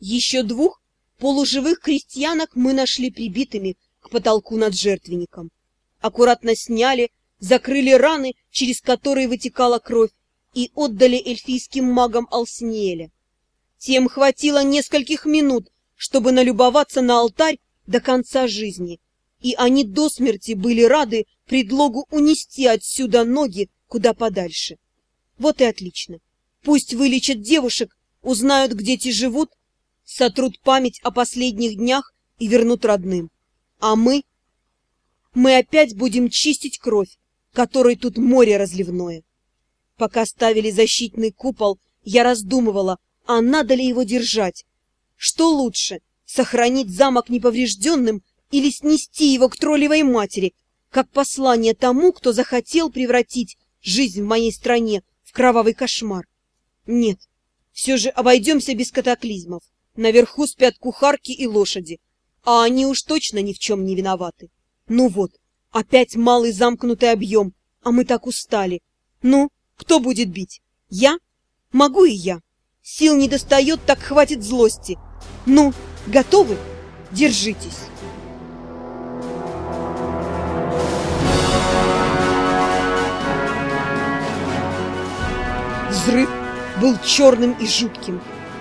Еще двух полуживых крестьянок мы нашли прибитыми к потолку над жертвенником. Аккуратно сняли, закрыли раны, через которые вытекала кровь, и отдали эльфийским магам Алсиниэля. Тем хватило нескольких минут, чтобы налюбоваться на алтарь до конца жизни, и они до смерти были рады предлогу унести отсюда ноги куда подальше. Вот и отлично. Пусть вылечат девушек, узнают, где те живут, сотрут память о последних днях и вернут родным. А мы... Мы опять будем чистить кровь, которой тут море разливное. Пока ставили защитный купол, я раздумывала, а надо ли его держать. Что лучше, сохранить замок неповрежденным или снести его к троллевой матери, как послание тому, кто захотел превратить жизнь в моей стране в кровавый кошмар? Нет, все же обойдемся без катаклизмов. Наверху спят кухарки и лошади, а они уж точно ни в чем не виноваты. Ну вот, опять малый замкнутый объем, а мы так устали. Ну, кто будет бить? Я? Могу и я. Сил не достает, так хватит злости. Ну, готовы? Держитесь. Взрыв был черным и жутким.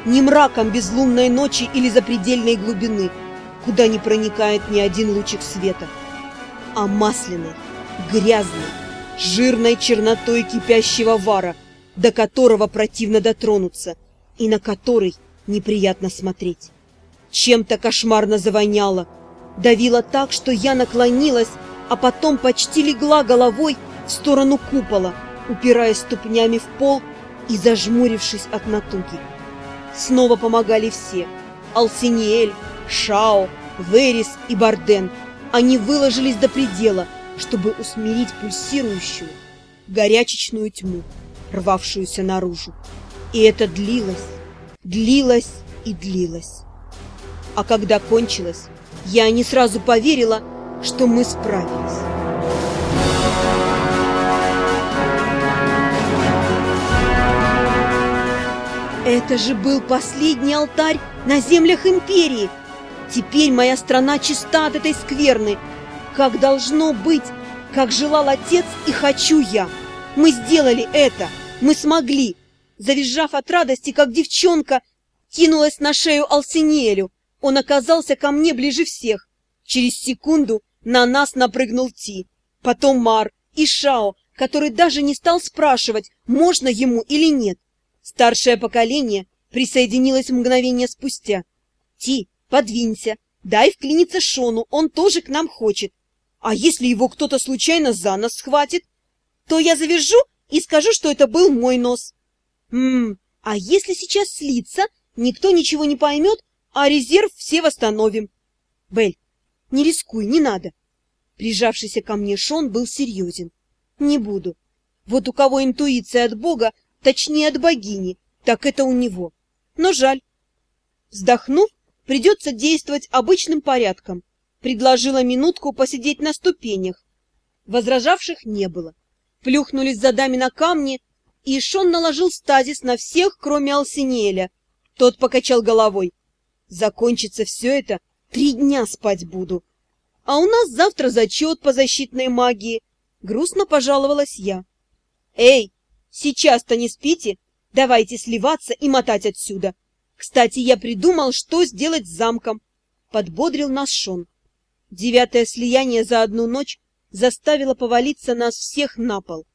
Не мраком безлунной ночи или запредельной глубины, куда не проникает ни один лучик света, а масляной, грязной, жирной чернотой кипящего вара, до которого противно дотронуться и на который неприятно смотреть. Чем-то кошмарно завоняло, давило так, что я наклонилась, а потом почти легла головой в сторону купола, упираясь ступнями в пол и зажмурившись от натуги. Снова помогали все – Алсиниэль, Шао, Верис и Барден. Они выложились до предела – чтобы усмирить пульсирующую, горячечную тьму, рвавшуюся наружу. И это длилось, длилось и длилось. А когда кончилось, я не сразу поверила, что мы справились. Это же был последний алтарь на землях Империи! Теперь моя страна чиста от этой скверны, как должно быть, как желал отец и хочу я. Мы сделали это, мы смогли. Завизжав от радости, как девчонка, кинулась на шею Алсинелю. Он оказался ко мне ближе всех. Через секунду на нас напрыгнул Ти, потом Мар и Шао, который даже не стал спрашивать, можно ему или нет. Старшее поколение присоединилось мгновение спустя. Ти, подвинься, дай вклиниться Шону, он тоже к нам хочет. А если его кто-то случайно за нос схватит, то я завяжу и скажу, что это был мой нос. Ммм, а если сейчас слиться, никто ничего не поймет, а резерв все восстановим. Бель, не рискуй, не надо. Прижавшийся ко мне Шон был серьезен. Не буду. Вот у кого интуиция от Бога, точнее от богини, так это у него. Но жаль. Вздохнув, придется действовать обычным порядком. Предложила минутку посидеть на ступенях. Возражавших не было. Плюхнулись за дами на камни, и Шон наложил стазис на всех, кроме Алсинеля. Тот покачал головой. Закончится все это, три дня спать буду. А у нас завтра зачет по защитной магии. Грустно пожаловалась я. Эй, сейчас-то не спите? Давайте сливаться и мотать отсюда. Кстати, я придумал, что сделать с замком. Подбодрил нас Шон. Девятое слияние за одну ночь заставило повалиться нас всех на пол.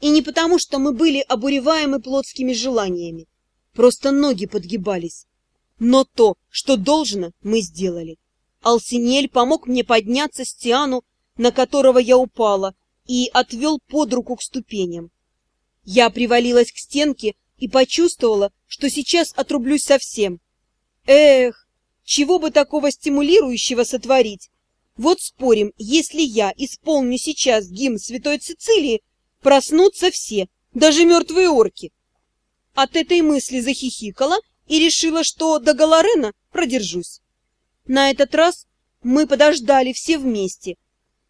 И не потому, что мы были обуреваемы плотскими желаниями. Просто ноги подгибались. Но то, что должно, мы сделали. Алсинель помог мне подняться с Тиану, на которого я упала, и отвел под руку к ступеням. Я привалилась к стенке и почувствовала, что сейчас отрублюсь совсем. Эх, чего бы такого стимулирующего сотворить, вот спорим, если я исполню сейчас гимн Святой Цицилии, проснутся все, даже мертвые орки. От этой мысли захихикала и решила, что до Галарена продержусь. На этот раз мы подождали все вместе,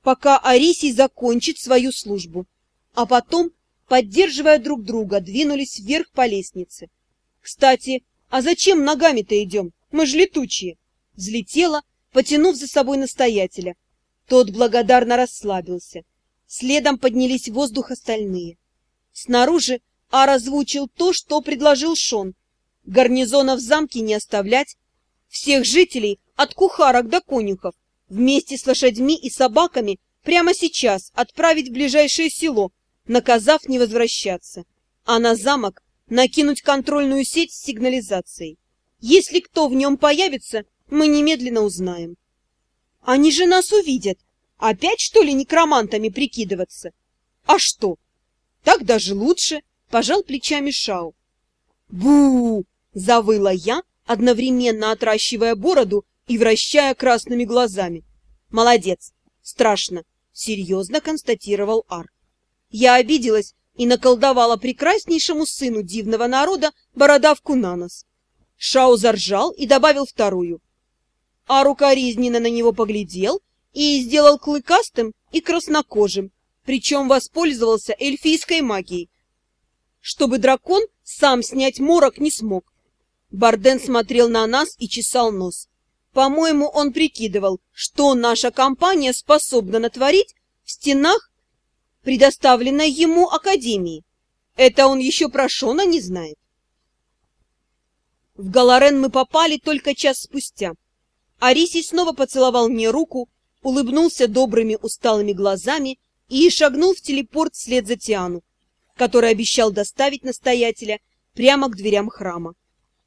пока Арисий закончит свою службу, а потом, поддерживая друг друга, двинулись вверх по лестнице. Кстати, а зачем ногами-то идем? Мы же летучие. Взлетела, потянув за собой настоятеля. Тот благодарно расслабился. Следом поднялись в воздух остальные. Снаружи Ар озвучил то, что предложил Шон. Гарнизона в замке не оставлять. Всех жителей, от кухарок до конюхов, вместе с лошадьми и собаками прямо сейчас отправить в ближайшее село, наказав не возвращаться. А на замок накинуть контрольную сеть с сигнализацией. Если кто в нем появится, мы немедленно узнаем. Они же нас увидят. Опять, что ли, некромантами прикидываться? А что? Так даже лучше, пожал плечами Шау. бу завыла я, одновременно отращивая бороду и вращая красными глазами. Молодец, страшно, серьезно констатировал Ар. Я обиделась и наколдовала прекраснейшему сыну дивного народа бородавку на нос. Шау заржал и добавил вторую. А рукоризненно на него поглядел и сделал клыкастым и краснокожим, причем воспользовался эльфийской магией, чтобы дракон сам снять морок не смог. Барден смотрел на нас и чесал нос. По-моему, он прикидывал, что наша компания способна натворить в стенах предоставленной ему Академии. Это он еще про Шона не знает. В Галарен мы попали только час спустя. Арисий снова поцеловал мне руку, улыбнулся добрыми усталыми глазами и шагнул в телепорт вслед за Тиану, который обещал доставить настоятеля прямо к дверям храма.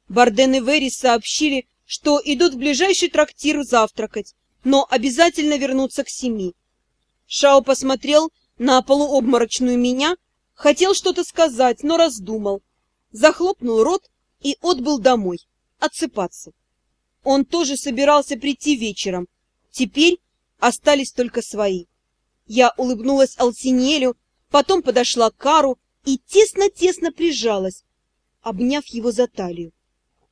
Барден и Верис сообщили, что идут в ближайший трактир завтракать, но обязательно вернутся к семи. Шао посмотрел на полуобморочную меня, хотел что-то сказать, но раздумал, захлопнул рот и отбыл домой, отсыпаться. Он тоже собирался прийти вечером. Теперь остались только свои. Я улыбнулась Алсинелю, потом подошла к Кару и тесно-тесно прижалась, обняв его за талию.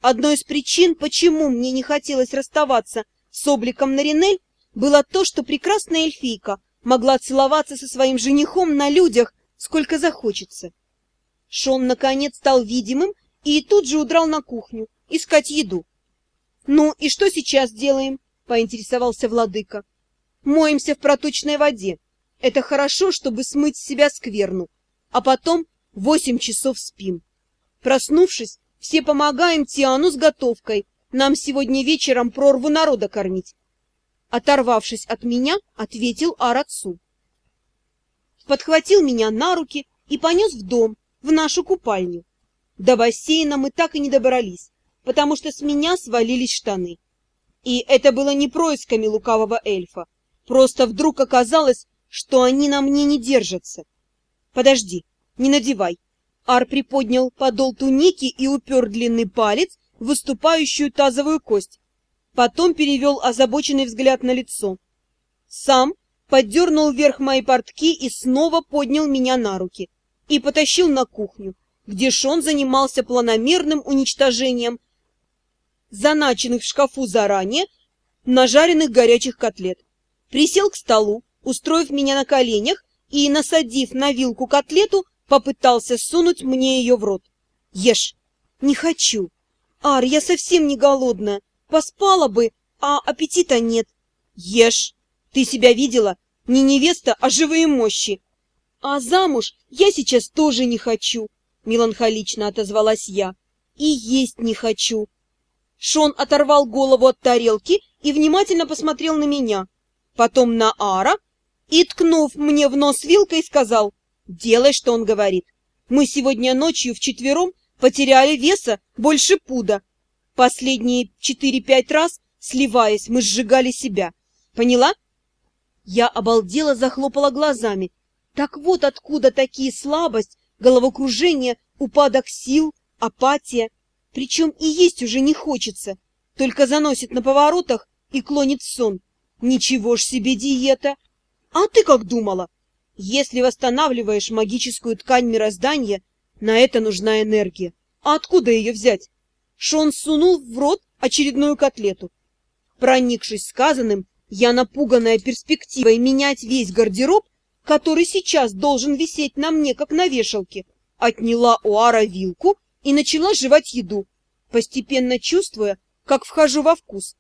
Одной из причин, почему мне не хотелось расставаться с обликом Наринель, было то, что прекрасная эльфийка могла целоваться со своим женихом на людях, сколько захочется. Шон, наконец, стал видимым и тут же удрал на кухню искать еду. — Ну и что сейчас делаем? — поинтересовался владыка. — Моемся в проточной воде. Это хорошо, чтобы смыть с себя скверну. А потом восемь часов спим. Проснувшись, все помогаем Тиану с готовкой. Нам сегодня вечером прорву народа кормить. Оторвавшись от меня, ответил Ар отцу. Подхватил меня на руки и понес в дом, в нашу купальню. До бассейна мы так и не добрались, потому что с меня свалились штаны. И это было не происками лукавого эльфа. Просто вдруг оказалось, что они на мне не держатся. Подожди, не надевай. Ар приподнял подол туники и упер длинный палец в выступающую тазовую кость. Потом перевел озабоченный взгляд на лицо. Сам поддернул вверх мои портки и снова поднял меня на руки и потащил на кухню, где Шон занимался планомерным уничтожением заначенных в шкафу заранее нажаренных горячих котлет. Присел к столу, устроив меня на коленях и, насадив на вилку котлету, попытался сунуть мне ее в рот. «Ешь!» «Не хочу!» «Ар, я совсем не голодная!» Поспала бы, а аппетита нет. Ешь. Ты себя видела? Не невеста, а живые мощи. А замуж я сейчас тоже не хочу, меланхолично отозвалась я. И есть не хочу. Шон оторвал голову от тарелки и внимательно посмотрел на меня, потом на Ара и, ткнув мне в нос вилкой, сказал, «Делай, что он говорит. Мы сегодня ночью вчетвером потеряли веса больше пуда, Последние четыре-пять раз, сливаясь, мы сжигали себя. Поняла? Я обалдела, захлопала глазами. Так вот откуда такие слабость, головокружение, упадок сил, апатия. Причем и есть уже не хочется, только заносит на поворотах и клонит сон. Ничего ж себе диета! А ты как думала? Если восстанавливаешь магическую ткань мироздания, на это нужна энергия. А откуда ее взять? Шон сунул в рот очередную котлету. Проникшись сказанным, я, напуганная перспективой менять весь гардероб, который сейчас должен висеть на мне, как на вешалке, отняла у Ара вилку и начала жевать еду, постепенно чувствуя, как вхожу во вкус.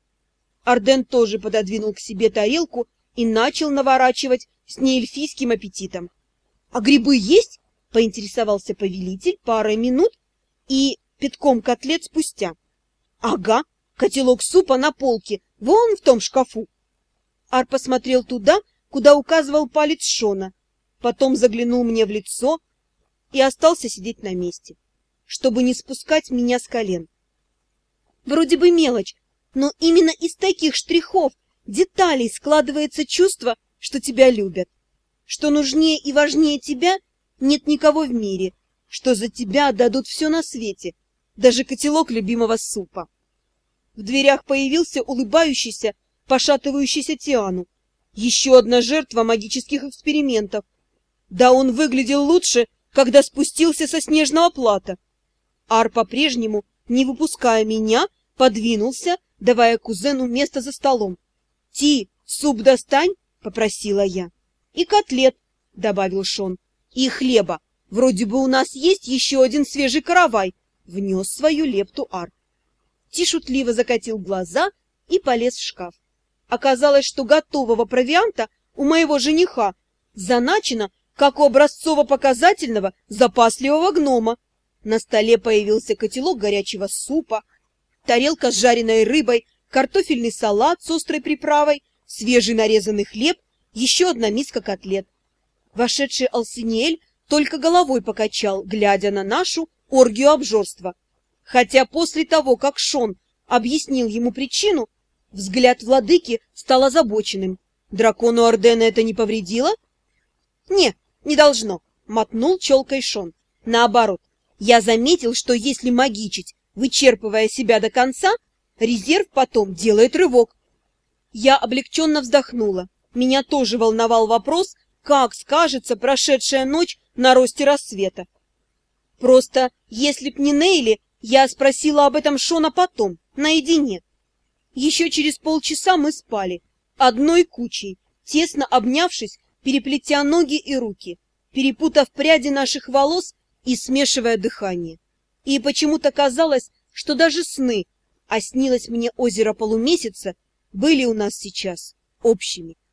Арден тоже пододвинул к себе тарелку и начал наворачивать с неэльфийским аппетитом. — А грибы есть? — поинтересовался повелитель парой минут и пятком котлет спустя. — Ага, котелок супа на полке, вон в том шкафу. Ар посмотрел туда, куда указывал палец Шона, потом заглянул мне в лицо и остался сидеть на месте, чтобы не спускать меня с колен. Вроде бы мелочь, но именно из таких штрихов, деталей складывается чувство, что тебя любят, что нужнее и важнее тебя нет никого в мире, что за тебя дадут все на свете, даже котелок любимого супа. В дверях появился улыбающийся, пошатывающийся Тиану. Еще одна жертва магических экспериментов. Да он выглядел лучше, когда спустился со снежного плата. Ар по-прежнему, не выпуская меня, подвинулся, давая кузену место за столом. — Ти, суп достань, — попросила я. — И котлет, — добавил Шон, — и хлеба. Вроде бы у нас есть еще один свежий каравай, — внес свою лепту Ар. Ти шутливо закатил глаза и полез в шкаф. Оказалось, что готового провианта у моего жениха заначено, как у образцово-показательного запасливого гнома. На столе появился котелок горячего супа, тарелка с жареной рыбой, картофельный салат с острой приправой, свежий нарезанный хлеб, еще одна миска котлет. Вошедший Алсиниэль только головой покачал, глядя на нашу оргию обжорства. Хотя после того, как Шон объяснил ему причину, Взгляд владыки стал озабоченным. Дракону Ордена это не повредило? Не, не должно, мотнул челкой Шон. Наоборот, я заметил, что если магичить, вычерпывая себя до конца, резерв потом делает рывок. Я облегченно вздохнула. Меня тоже волновал вопрос, как скажется прошедшая ночь на росте рассвета. Просто, если б не Нейли, я спросила об этом Шона потом, наедине. Еще через полчаса мы спали, одной кучей, тесно обнявшись, переплетя ноги и руки, перепутав пряди наших волос и смешивая дыхание. И почему-то казалось, что даже сны, а снилось мне озеро полумесяца, были у нас сейчас общими.